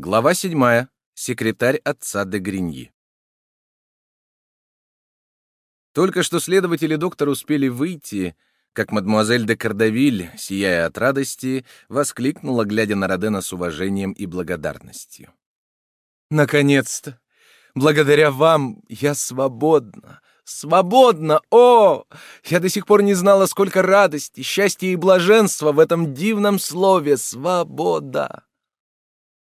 Глава седьмая. Секретарь отца де Гриньи. Только что следователи доктор успели выйти, как мадемуазель де Кардавиль, сияя от радости, воскликнула, глядя на Родена с уважением и благодарностью. «Наконец-то! Благодаря вам я свободна! Свободна! О! Я до сих пор не знала, сколько радости, счастья и блаженства в этом дивном слове «свобода».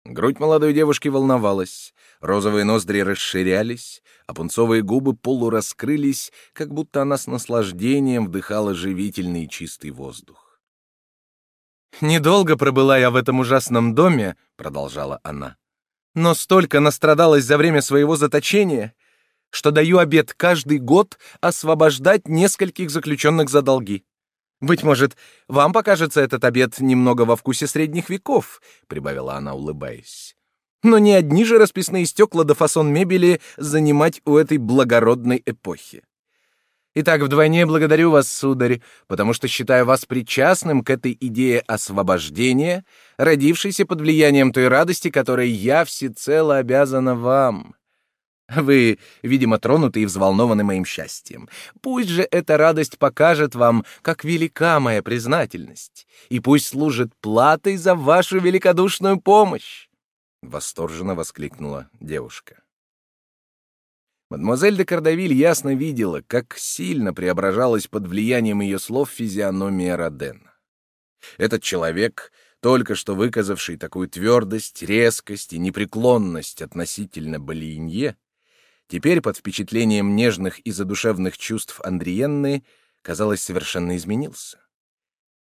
Грудь молодой девушки волновалась, розовые ноздри расширялись, а пунцовые губы полураскрылись, как будто она с наслаждением вдыхала живительный чистый воздух. «Недолго пробыла я в этом ужасном доме», — продолжала она, «но столько настрадалась за время своего заточения, что даю обет каждый год освобождать нескольких заключенных за долги. Быть может, вам покажется этот обед немного во вкусе средних веков, прибавила она, улыбаясь. Но не одни же расписные стекла да фасон мебели занимать у этой благородной эпохи. Итак, вдвойне благодарю вас, сударь, потому что считаю вас причастным к этой идее освобождения, родившейся под влиянием той радости, которой я всецело обязана вам. Вы, видимо, тронуты и взволнованы моим счастьем. Пусть же эта радость покажет вам, как велика моя признательность, и пусть служит платой за вашу великодушную помощь!» Восторженно воскликнула девушка. Мадемуазель де Кардавиль ясно видела, как сильно преображалась под влиянием ее слов физиономия Родена. Этот человек, только что выказавший такую твердость, резкость и непреклонность относительно Балиенье, теперь под впечатлением нежных и задушевных чувств Андриенны, казалось, совершенно изменился.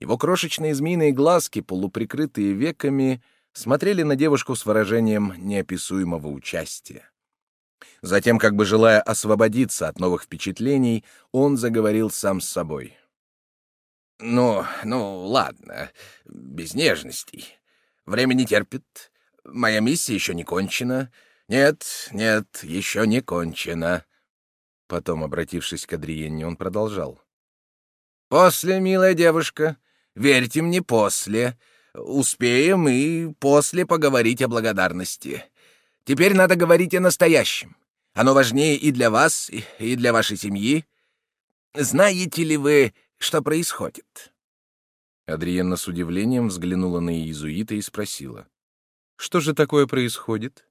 Его крошечные змеиные глазки, полуприкрытые веками, смотрели на девушку с выражением неописуемого участия. Затем, как бы желая освободиться от новых впечатлений, он заговорил сам с собой. «Ну, ну, ладно, без нежностей. Время не терпит. Моя миссия еще не кончена. «Нет, нет, еще не кончено». Потом, обратившись к Адриенне, он продолжал. «После, милая девушка, верьте мне, после. Успеем и после поговорить о благодарности. Теперь надо говорить о настоящем. Оно важнее и для вас, и для вашей семьи. Знаете ли вы, что происходит?» Адриенна с удивлением взглянула на иезуита и спросила. «Что же такое происходит?»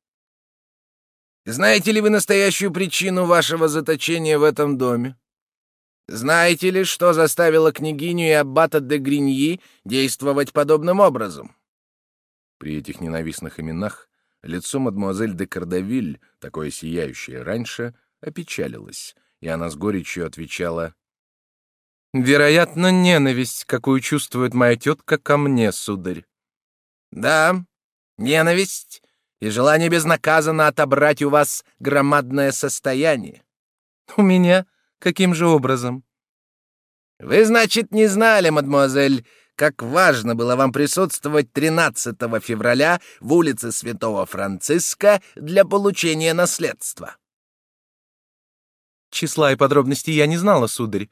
Знаете ли вы настоящую причину вашего заточения в этом доме? Знаете ли, что заставило княгиню и аббата де Гриньи действовать подобным образом?» При этих ненавистных именах лицо мадемуазель де Кардавиль, такое сияющее раньше, опечалилось, и она с горечью отвечала «Вероятно, ненависть, какую чувствует моя тетка ко мне, сударь». «Да, ненависть, и желание безнаказанно отобрать у вас громадное состояние. У меня? Каким же образом? Вы, значит, не знали, мадемуазель, как важно было вам присутствовать 13 февраля в улице Святого Франциска для получения наследства. Числа и подробностей я не знала, сударь,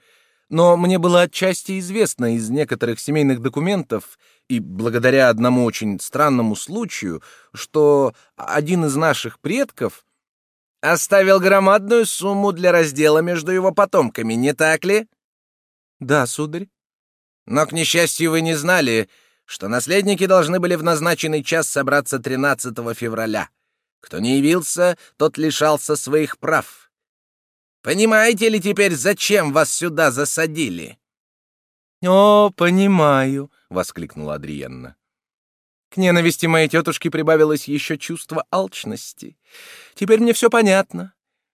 но мне было отчасти известно из некоторых семейных документов и благодаря одному очень странному случаю, что один из наших предков оставил громадную сумму для раздела между его потомками, не так ли? Да, сударь. Но, к несчастью, вы не знали, что наследники должны были в назначенный час собраться 13 февраля. Кто не явился, тот лишался своих прав. Понимаете ли теперь, зачем вас сюда засадили? О, понимаю, воскликнула Адриенна. К ненависти моей тетушки прибавилось еще чувство алчности. Теперь мне все понятно.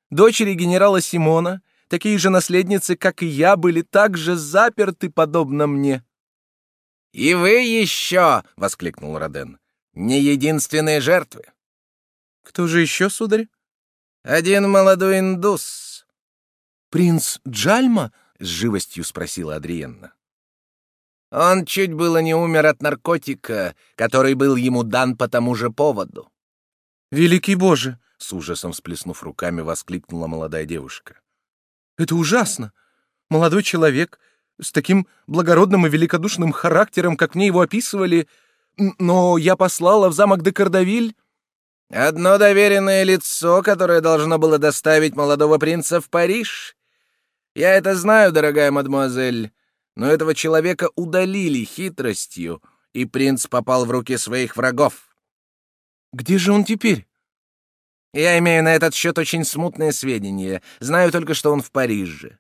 Дочери генерала Симона, такие же наследницы, как и я, были также заперты, подобно мне. «И вы еще!» — воскликнул Роден. «Не единственные жертвы». «Кто же еще, сударь?» «Один молодой индус». «Принц Джальма?» — с живостью спросила Адриенна. Он чуть было не умер от наркотика, который был ему дан по тому же поводу. «Великий Боже!» — с ужасом всплеснув руками, воскликнула молодая девушка. «Это ужасно! Молодой человек с таким благородным и великодушным характером, как мне его описывали, но я послала в замок де Кардавиль...» Одно доверенное лицо, которое должно было доставить молодого принца в Париж. Я это знаю, дорогая мадемуазель, но этого человека удалили хитростью, и принц попал в руки своих врагов. Где же он теперь? Я имею на этот счет очень смутные сведения. Знаю только, что он в Париже.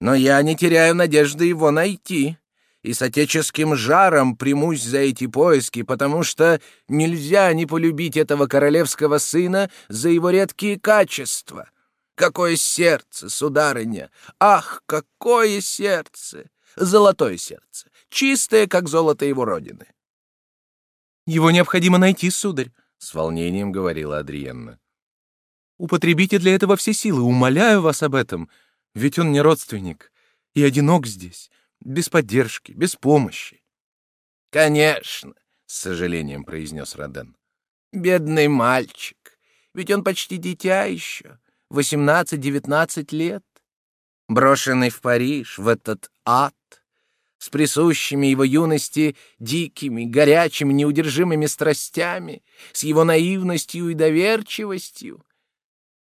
Но я не теряю надежды его найти и с отеческим жаром примусь за эти поиски, потому что нельзя не полюбить этого королевского сына за его редкие качества. Какое сердце, сударыня! Ах, какое сердце! Золотое сердце, чистое, как золото его родины. Его необходимо найти, сударь, — с волнением говорила Адриенна. Употребите для этого все силы, умоляю вас об этом, ведь он не родственник и одинок здесь, без поддержки, без помощи. Конечно, с сожалением произнес Роден. Бедный мальчик, ведь он почти дитя еще, восемнадцать-девятнадцать лет, брошенный в Париж, в этот ад, с присущими его юности дикими, горячими, неудержимыми страстями, с его наивностью и доверчивостью.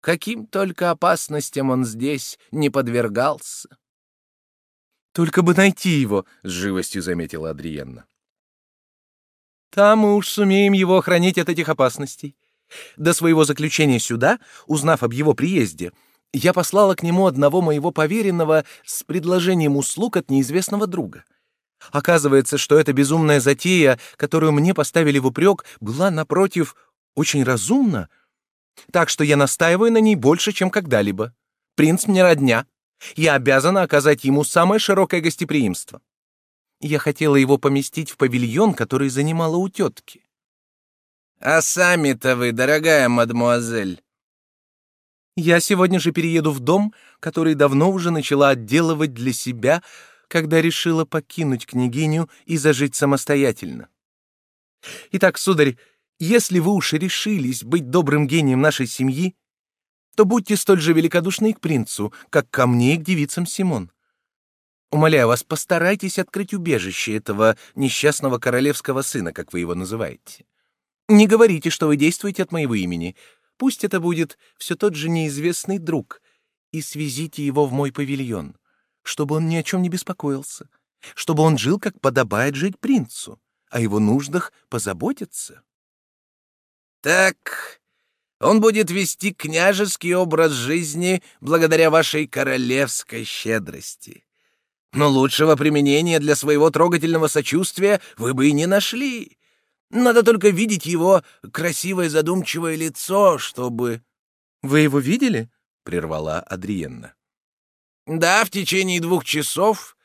Каким только опасностям он здесь не подвергался. Только бы найти его, — с живостью заметила Адриенна. Там мы уж сумеем его охранить от этих опасностей. До своего заключения сюда, узнав об его приезде, я послала к нему одного моего поверенного с предложением услуг от неизвестного друга. Оказывается, что эта безумная затея, которую мне поставили в упрек, была, напротив, очень разумна. Так что я настаиваю на ней больше, чем когда-либо. Принц мне родня, я обязана оказать ему самое широкое гостеприимство. Я хотела его поместить в павильон, который занимала у тетки. А сами-то вы, дорогая мадмуазель? Я сегодня же перееду в дом, который давно уже начала отделывать для себя, когда решила покинуть княгиню и зажить самостоятельно. Итак, сударь, если вы уж решились быть добрым гением нашей семьи, то будьте столь же великодушны к принцу, как ко мне и к девицам Симон. Умоляю вас, постарайтесь открыть убежище этого несчастного королевского сына, как вы его называете. Не говорите, что вы действуете от моего имени. Пусть это будет все тот же неизвестный друг, и свезите его в мой павильон, чтобы он ни о чем не беспокоился, чтобы он жил, как подобает жить принцу, о его нуждах позаботиться. Так, он будет вести княжеский образ жизни благодаря вашей королевской щедрости. Но лучшего применения для своего трогательного сочувствия вы бы и не нашли. Надо только видеть его красивое задумчивое лицо, чтобы... — Вы его видели? — прервала Адриенна. — Да, в течение двух часов,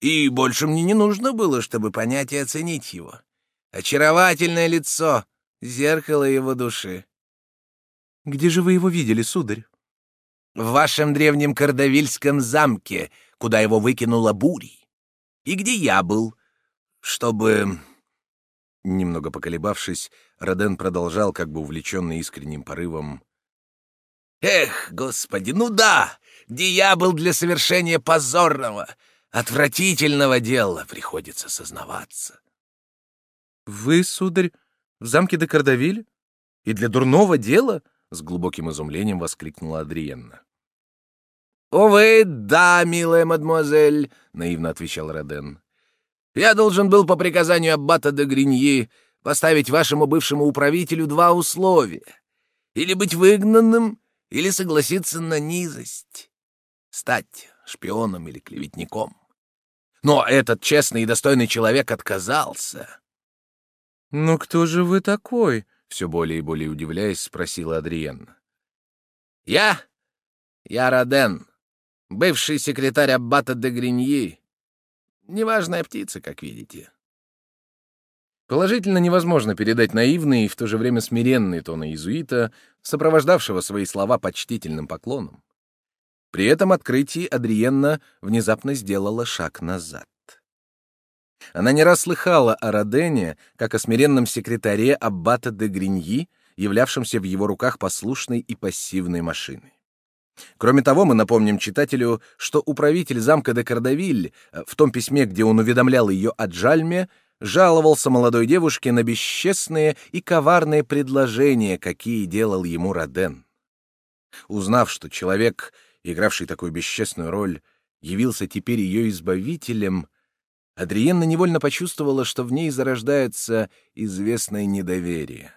и больше мне не нужно было, чтобы понять и оценить его. Очаровательное лицо, зеркало его души. Где же вы его видели, сударь? В вашем древнем Кардавильском замке, куда его выкинула бурей. И где я был, чтобы... Немного поколебавшись, Роден продолжал, как бы увлеченный искренним порывом. «Эх, господи, ну да! Был для совершения позорного, отвратительного дела, приходится сознаваться». «Вы, сударь, в замке де Кардавиль? И для дурного дела?» с глубоким изумлением воскликнула Адриенна. «Увы, да, милая мадемуазель», — наивно отвечал Роден. «Я должен был по приказанию аббата де Гриньи поставить вашему бывшему управителю два условия. Или быть выгнанным, или согласиться на низость. Стать шпионом или клеветником. Но этот честный и достойный человек отказался». «Ну кто же вы такой?» все более и более удивляясь, спросила Адриенна. «Я? Я Роден, бывший секретарь аббата де Гриньи. Неважная птица, как видите». Положительно невозможно передать наивный и в то же время смиренный тон иезуита, сопровождавшего свои слова почтительным поклоном. При этом открытии Адриенна внезапно сделала шаг назад. Она не раз слыхала о Родене, как о смиренном секретаре аббата де Гриньи, являвшемся в его руках послушной и пассивной машиной. Кроме того, мы напомним читателю, что управитель замка де Кардавиль э, в том письме, где он уведомлял ее о Джальме, жаловался молодой девушке на бесчестные и коварные предложения, какие делал ему Роден. Узнав, что человек, игравший такую бесчестную роль, явился теперь ее избавителем, Адриенна невольно почувствовала, что в ней зарождается известное недоверие.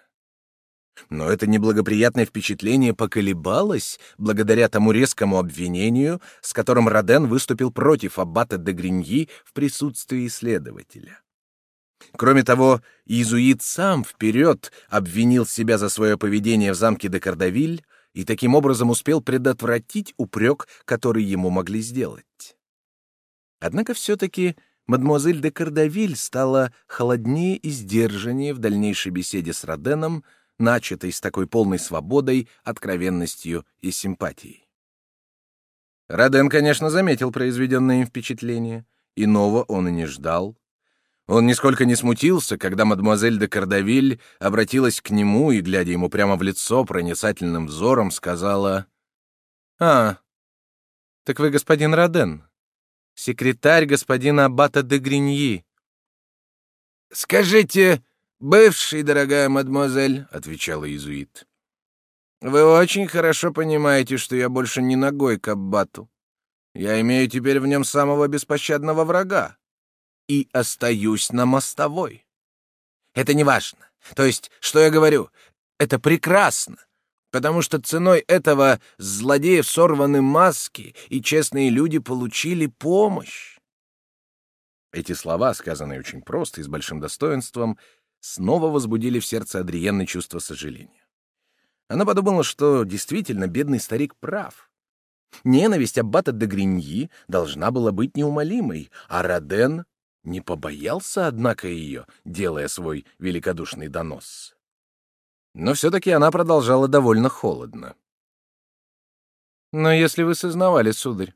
Но это неблагоприятное впечатление поколебалось благодаря тому резкому обвинению, с которым Роден выступил против аббата де Гриньи в присутствии следователя. Кроме того, иезуит сам вперед обвинил себя за свое поведение в замке де Кардавиль и таким образом успел предотвратить упрек, который ему могли сделать. Однако все-таки мадемуазель де Кардавиль стала холоднее и сдержаннее в дальнейшей беседе с Роденом, начатой с такой полной свободой, откровенностью и симпатией. Роден, конечно, заметил произведенное им впечатление. Иного он и не ждал. Он нисколько не смутился, когда мадемуазель де Кардавиль обратилась к нему и, глядя ему прямо в лицо проницательным взором, сказала «А, так вы господин Роден, секретарь господина Аббата де Гриньи». «Скажите, бывший, дорогая мадемуазель», — отвечала иезуит, «вы очень хорошо понимаете, что я больше не ногой к Аббату. Я имею теперь в нем самого беспощадного врага и остаюсь на мостовой. Это не важно. То есть, что я говорю, это прекрасно, потому что ценой этого злодеев сорваны маски, и честные люди получили помощь. Эти слова, сказанные очень просто и с большим достоинством, снова возбудили в сердце Адриенны чувство сожаления. Она подумала, что действительно бедный старик прав. Ненависть аббата де Гриньи должна была быть неумолимой, а Роден не побоялся, однако, ее, делая свой великодушный донос. Но все-таки она продолжала довольно холодно. «Но если вы сознавали, сударь,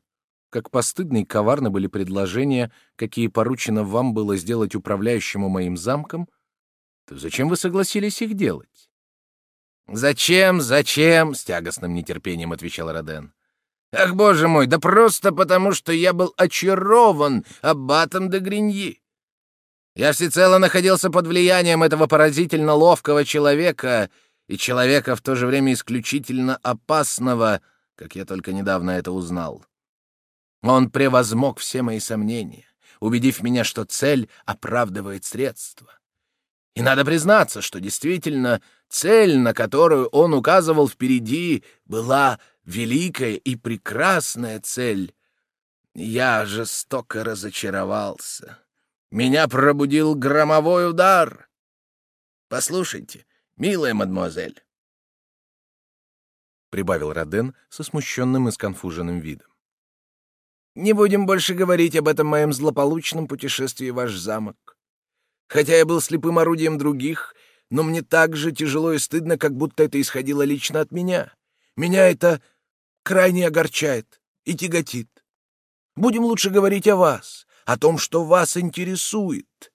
как постыдны и коварны были предложения, какие поручено вам было сделать управляющему моим замком, то зачем вы согласились их делать?» «Зачем, зачем?» — с тягостным нетерпением отвечал Роден. Ах, боже мой, да просто потому, что я был очарован аббатом де Гриньи. Я всецело находился под влиянием этого поразительно ловкого человека и человека в то же время исключительно опасного, как я только недавно это узнал. Он превозмог все мои сомнения, убедив меня, что цель оправдывает средства. И надо признаться, что действительно цель, на которую он указывал впереди, была великая и прекрасная цель. Я жестоко разочаровался. Меня пробудил громовой удар. Послушайте, милая мадемуазель, — прибавил Роден со смущенным и сконфуженным видом. «Не будем больше говорить об этом моем злополучном путешествии в ваш замок. Хотя я был слепым орудием других, но мне так же тяжело и стыдно, как будто это исходило лично от меня. Меня это крайне огорчает и тяготит. Будем лучше говорить о вас, о том, что вас интересует.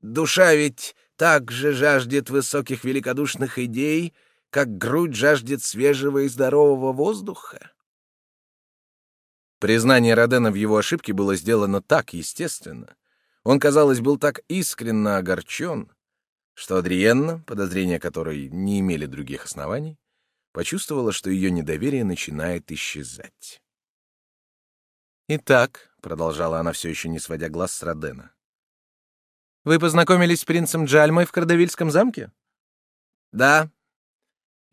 Душа ведь так же жаждет высоких великодушных идей, как грудь жаждет свежего и здорового воздуха. Признание Родена в его ошибке было сделано так естественно. Он, казалось, был так искренне огорчен, что Адриенна, подозрения которой не имели других оснований, почувствовала, что ее недоверие начинает исчезать. «Итак», — продолжала она, все еще не сводя глаз с Родена, — «вы познакомились с принцем Джальмой в Кардавильском замке?» «Да.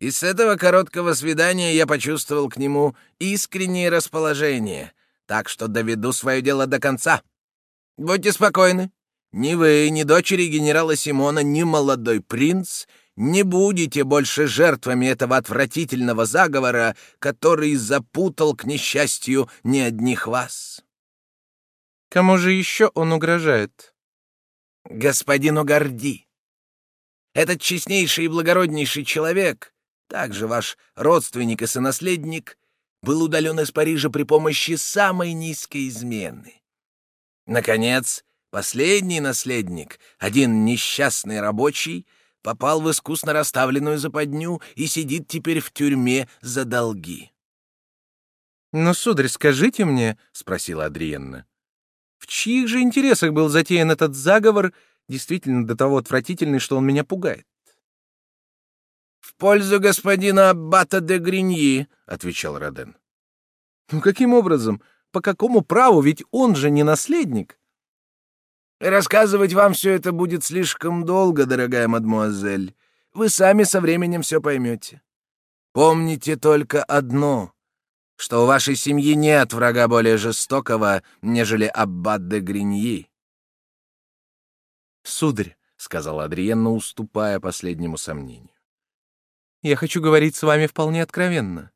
И с этого короткого свидания я почувствовал к нему искреннее расположение, так что доведу свое дело до конца. Будьте спокойны. Ни вы, ни дочери генерала Симона, ни молодой принц не будете больше жертвами этого отвратительного заговора, который запутал, к несчастью, не одних вас. Кому же еще он угрожает? Господину Горди. Этот честнейший и благороднейший человек, также ваш родственник и сонаследник, был удален из Парижа при помощи самой низкой измены. Наконец, последний наследник, один несчастный рабочий — попал в искусно расставленную западню и сидит теперь в тюрьме за долги. «Ну, сударь, скажите мне, — спросила Адриенна, — в чьих же интересах был затеян этот заговор, действительно до того отвратительный, что он меня пугает. «В пользу господина Аббата де Гриньи», — отвечал Роден. «Ну каким образом? По какому праву? Ведь он же не наследник». «Рассказывать вам все это будет слишком долго, дорогая мадмуазель. Вы сами со временем все поймете. Помните только одно, что у вашей семьи нет врага более жестокого, нежели Аббат де Гриньи». «Сударь», — сказала Адриенна, уступая последнему сомнению, — «я хочу говорить с вами вполне откровенно.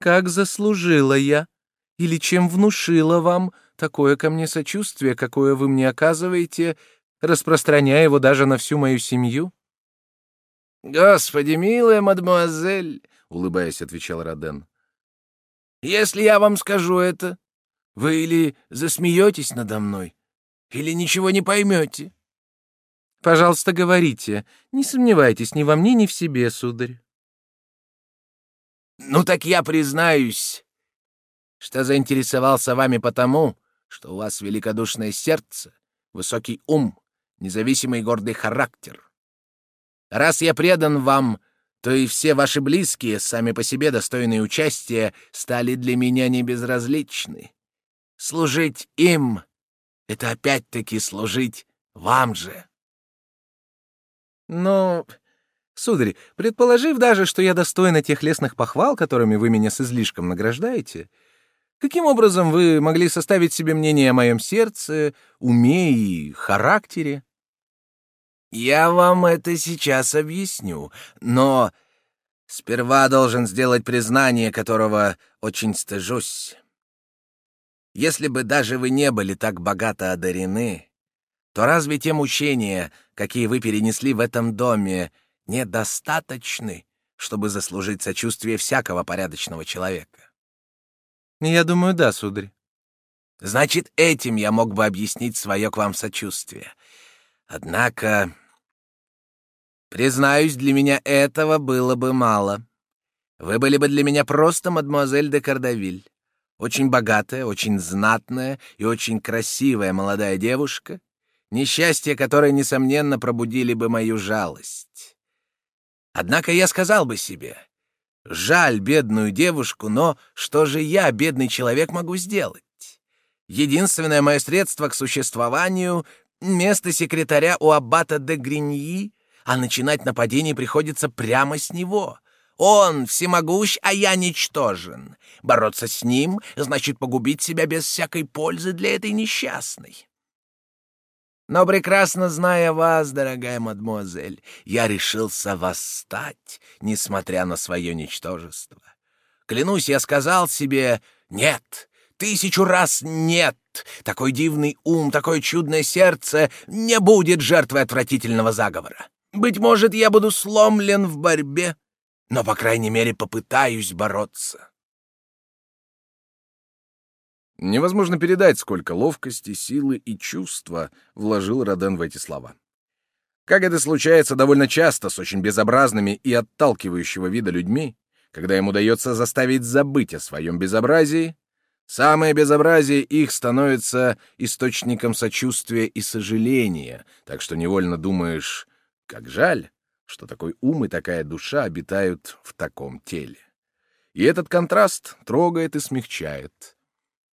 Как заслужила я или чем внушила вам такое ко мне сочувствие, какое вы мне оказываете, распространяя его даже на всю мою семью?» «Господи, милая мадемуазель!» — улыбаясь, отвечал Роден. «Если я вам скажу это, вы или засмеетесь надо мной, или ничего не поймете». «Пожалуйста, говорите. Не сомневайтесь ни во мне, ни в себе, сударь». «Ну так я признаюсь, что заинтересовался вами потому, что у вас великодушное сердце, высокий ум, независимый гордый характер. Раз я предан вам, то и все ваши близкие, сами по себе достойные участия, стали для меня небезразличны. Служить им — это опять-таки служить вам же. Но, сударь, предположив даже, что я достойна тех лестных похвал, которыми вы меня с излишком награждаете, каким образом вы могли составить себе мнение о моем сердце, уме и характере? Я вам это сейчас объясню, но сперва должен сделать признание, которого очень стыжусь. Если бы даже вы не были так богато одарены, то разве те мучения, какие вы перенесли в этом доме, недостаточны, чтобы заслужить сочувствие всякого порядочного человека? Я думаю, да, сударь. Значит, этим я мог бы объяснить свое к вам сочувствие. Однако, признаюсь, для меня этого было бы мало. Вы были бы для меня просто мадемуазель де Кардавиль. Очень богатая, очень знатная и очень красивая молодая девушка, несчастья которой, несомненно, пробудили бы мою жалость. Однако я сказал бы себе, жаль бедную девушку, но что же я, бедный человек, могу сделать? Единственное мое средство к существованию Место секретаря у аббата де Гриньи, а начинать нападение приходится прямо с него. Он всемогущ, а я ничтожен. Бороться с ним значит погубить себя без всякой пользы для этой несчастной. Но прекрасно зная вас, дорогая мадемуазель, я решился восстать, несмотря на свое ничтожество. Клянусь, я сказал себе «нет», тысячу раз «нет». Такой дивный ум, такое чудное сердце не будет жертвой отвратительного заговора. Быть может, я буду сломлен в борьбе, но, по крайней мере, попытаюсь бороться. Невозможно передать, сколько ловкости, силы и чувства вложил Роден в эти слова. Как это случается довольно часто с очень безобразными и отталкивающего вида людьми, когда им удается заставить забыть о своем безобразии, Самое безобразие их становится источником сочувствия и сожаления, так что невольно думаешь, как жаль, что такой ум и такая душа обитают в таком теле. И этот контраст трогает и смягчает.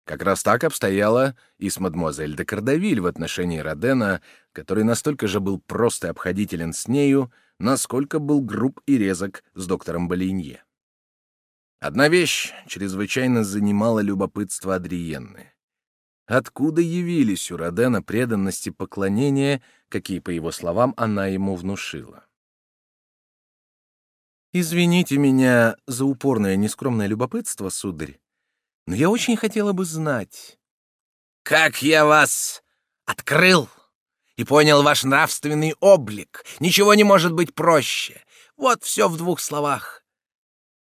Как раз так обстояло и с мадемуазель де Кардавиль в отношении Родена, который настолько же был прост и обходителен с нею, насколько был груб и резок с доктором Болинье. Одна вещь чрезвычайно занимала любопытство Адриенны. Откуда явились у Родена преданности поклонения, какие, по его словам, она ему внушила? «Извините меня за упорное нескромное любопытство, сударь, но я очень хотела бы знать...» «Как я вас открыл и понял ваш нравственный облик! Ничего не может быть проще! Вот все в двух словах.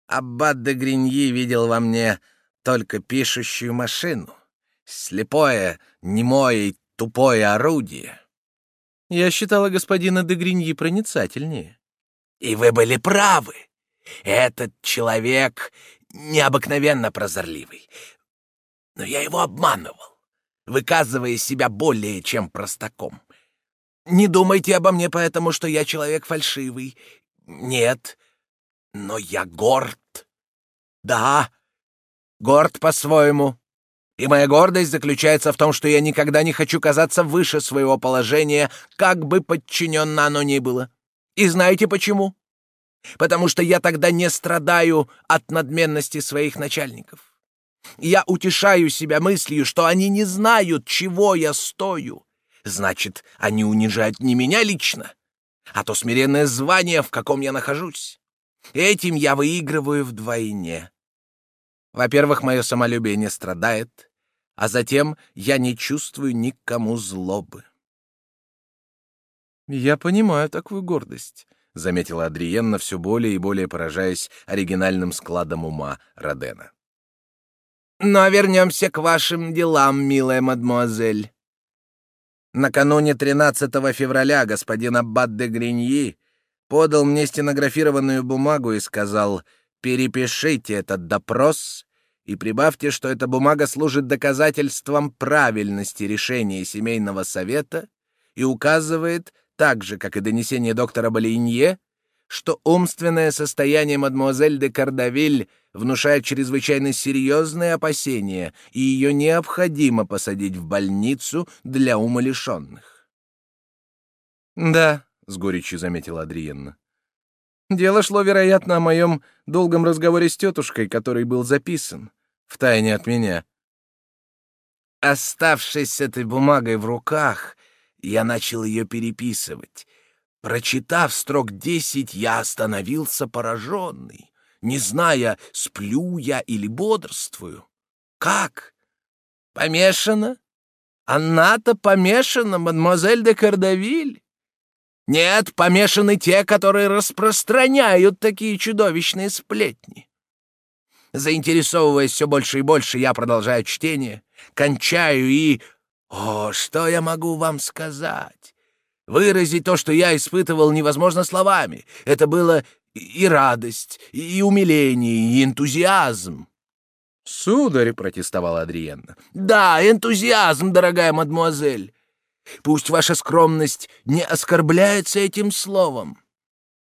Аббат де Гриньи видел во мне только пишущую машину, слепое, немое и тупое орудие. Я считала господина де Гриньи проницательнее. И вы были правы. Этот человек необыкновенно прозорливый. Но я его обманывал, выказывая себя более чем простаком. Не думайте обо мне поэтому, что я человек фальшивый. Нет, но я горд. Да, горд по-своему. И моя гордость заключается в том, что я никогда не хочу казаться выше своего положения, как бы подчиненно оно ни было. И знаете почему? Потому что я тогда не страдаю от надменности своих начальников. Я утешаю себя мыслью, что они не знают, чего я стою. Значит, они унижают не меня лично, а то смиренное звание, в каком я нахожусь. Этим я выигрываю вдвойне. Во-первых, мое самолюбие не страдает, а затем я не чувствую никому злобы. «Я понимаю такую гордость», — заметила Адриенна, все более и более поражаясь оригинальным складом ума Родена. «Но вернемся к вашим делам, милая мадмуазель. Накануне 13 февраля господин Аббат де Гриньи подал мне стенографированную бумагу и сказал «Перепишите этот допрос и прибавьте, что эта бумага служит доказательством правильности решения семейного совета и указывает, так же, как и донесение доктора Болинье, что умственное состояние мадемуазель де Кардавиль внушает чрезвычайно серьезные опасения, и ее необходимо посадить в больницу для умалишенных. «Да», — с горечью заметила Адриенна. «Дело шло, вероятно, о моем долгом разговоре с тетушкой, который был записан, втайне от меня». Оставшись с этой бумагой в руках, я начал ее переписывать. Прочитав строк десять, я остановился пораженный, не зная, сплю я или бодрствую. Как? Помешана? Она-то помешана, мадемуазель де Кардавиль? Нет, помешаны те, которые распространяют такие чудовищные сплетни. Заинтересовываясь все больше и больше, я продолжаю чтение, кончаю и... О, что я могу вам сказать? Выразить то, что я испытывал, невозможно словами. Это было и радость, и умиление, и энтузиазм. «Сударь», — протестовала Адриенна. «Да, энтузиазм, дорогая мадмуазель. Пусть ваша скромность не оскорбляется этим словом.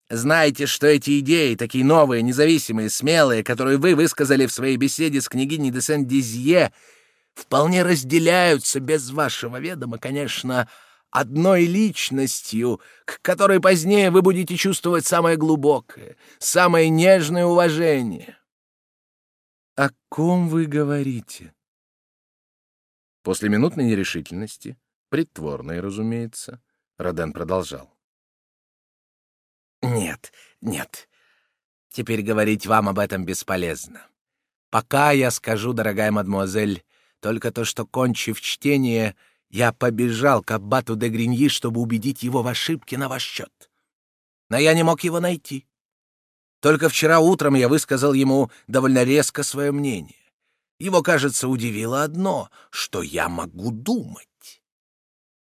Знаете, что эти идеи, такие новые, независимые, смелые, которые вы высказали в своей беседе с княгиней де Сен-Дизье, вполне разделяются без вашего ведома, конечно, одной личностью, к которой позднее вы будете чувствовать самое глубокое, самое нежное уважение. О ком вы говорите? После минутной нерешительности, притворной, разумеется, Роден продолжал. Нет, нет. Теперь говорить вам об этом бесполезно. Пока я скажу, дорогая мадемуазель, только то, что, кончив чтение, я побежал к аббату де Гриньи, чтобы убедить его в ошибке на ваш счет. Но я не мог его найти. Только вчера утром я высказал ему довольно резко свое мнение. Его, кажется, удивило одно, что я могу думать.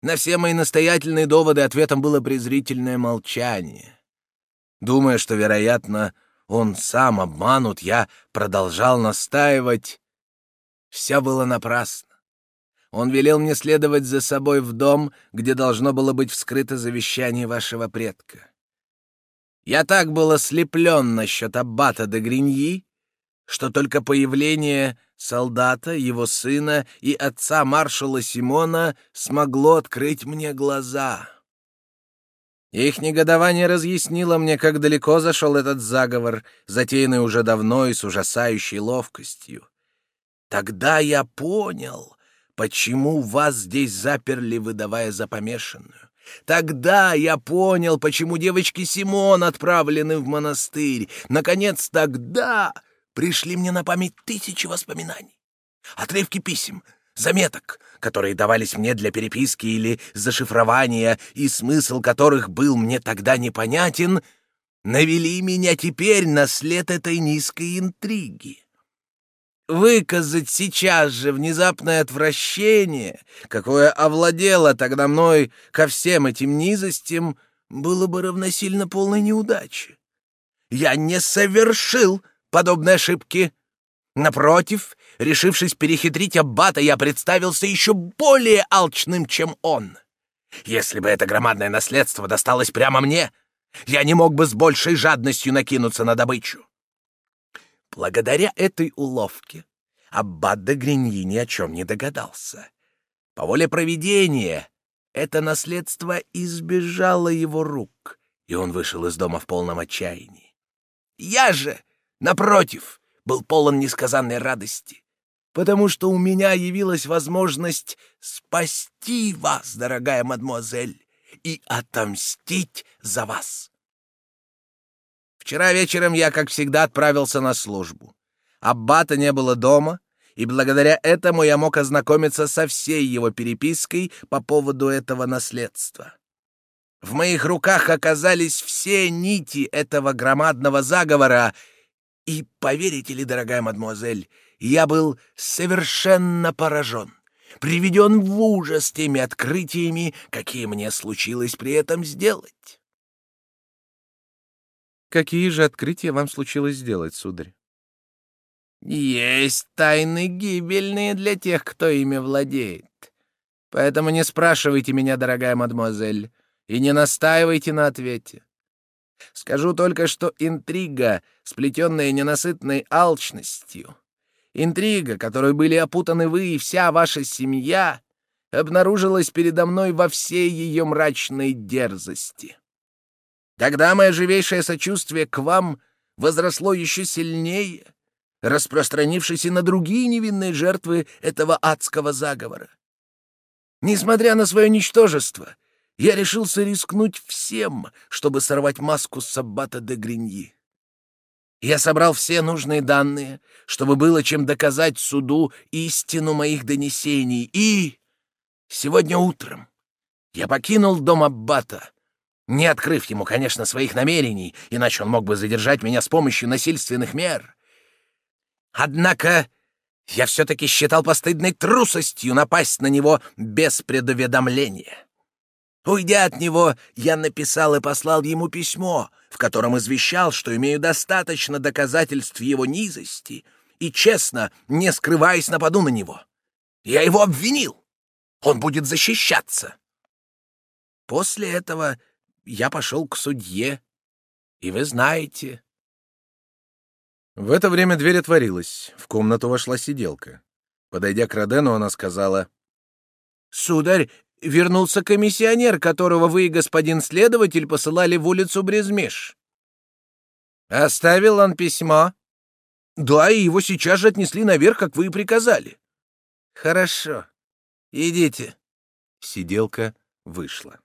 На все мои настоятельные доводы ответом было презрительное молчание. Думая, что, вероятно, он сам обманут, я продолжал настаивать. Все было напрасно. Он велел мне следовать за собой в дом, где должно было быть вскрыто завещание вашего предка. Я так был ослеплен насчет аббата де Гриньи, что только появление солдата, его сына и отца маршала Симона смогло открыть мне глаза. Их негодование разъяснило мне, как далеко зашел этот заговор, затеянный уже давно и с ужасающей ловкостью. Тогда я понял, почему вас здесь заперли, выдавая за помешанную. Тогда я понял, почему девочки Симон отправлены в монастырь. Наконец, тогда пришли мне на память тысячи воспоминаний. Отрывки писем, заметок, которые давались мне для переписки или зашифрования, и смысл которых был мне тогда непонятен, навели меня теперь на след этой низкой интриги. Выказать сейчас же внезапное отвращение, какое овладело тогда мной ко всем этим низостям, было бы равносильно полной неудаче. Я не совершил подобной ошибки. Напротив, решившись перехитрить аббата, я представился еще более алчным, чем он. Если бы это громадное наследство досталось прямо мне, я не мог бы с большей жадностью накинуться на добычу. Благодаря этой уловке Аббат де Гриньи ни о чем не догадался. По воле провидения это наследство избежало его рук, и он вышел из дома в полном отчаянии. Я же, напротив, был полон несказанной радости, потому что у меня явилась возможность спасти вас, дорогая мадемуазель, и отомстить за вас. Вчера вечером я, как всегда, отправился на службу. Аббата не было дома, и благодаря этому я мог ознакомиться со всей его перепиской по поводу этого наследства. В моих руках оказались все нити этого громадного заговора, и, поверите ли, дорогая мадемуазель, я был совершенно поражен, приведен в ужас теми открытиями, какие мне случилось при этом сделать. Какие же открытия вам случилось сделать, сударь? Есть тайны гибельные для тех, кто ими владеет. Поэтому не спрашивайте меня, дорогая мадемуазель, и не настаивайте на ответе. Скажу только, что интрига, сплетенная ненасытной алчностью, интрига, которой были опутаны вы и вся ваша семья, обнаружилась передо мной во всей ее мрачной дерзости. Тогда мое живейшее сочувствие к вам возросло еще сильнее, распространившись и на другие невинные жертвы этого адского заговора. Несмотря на свое ничтожество, я решился рискнуть всем, чтобы сорвать маску Саббата де Гриньи. Я собрал все нужные данные, чтобы было чем доказать суду истину моих донесений, и сегодня утром я покинул дом Аббата, не открыв ему, конечно, своих намерений, иначе он мог бы задержать меня с помощью насильственных мер. Однако я все-таки считал постыдной трусостью напасть на него без предуведомления. Уйдя от него, я написал и послал ему письмо, в котором извещал, что имею достаточно доказательств его низости, и, честно, не скрываясь, нападу на него. Я его обвинил. Он будет защищаться. После этого я пошел к судье, и вы знаете, в это время дверь отворилась. В комнату вошла сиделка. Подойдя к Родену, она сказала... «Сударь, вернулся комиссионер, которого вы, господин следователь, посылали в улицу Брезмеш». «Оставил он письмо?» «Да, и его сейчас же отнесли наверх, как вы и приказали». «Хорошо. Идите». Сиделка вышла.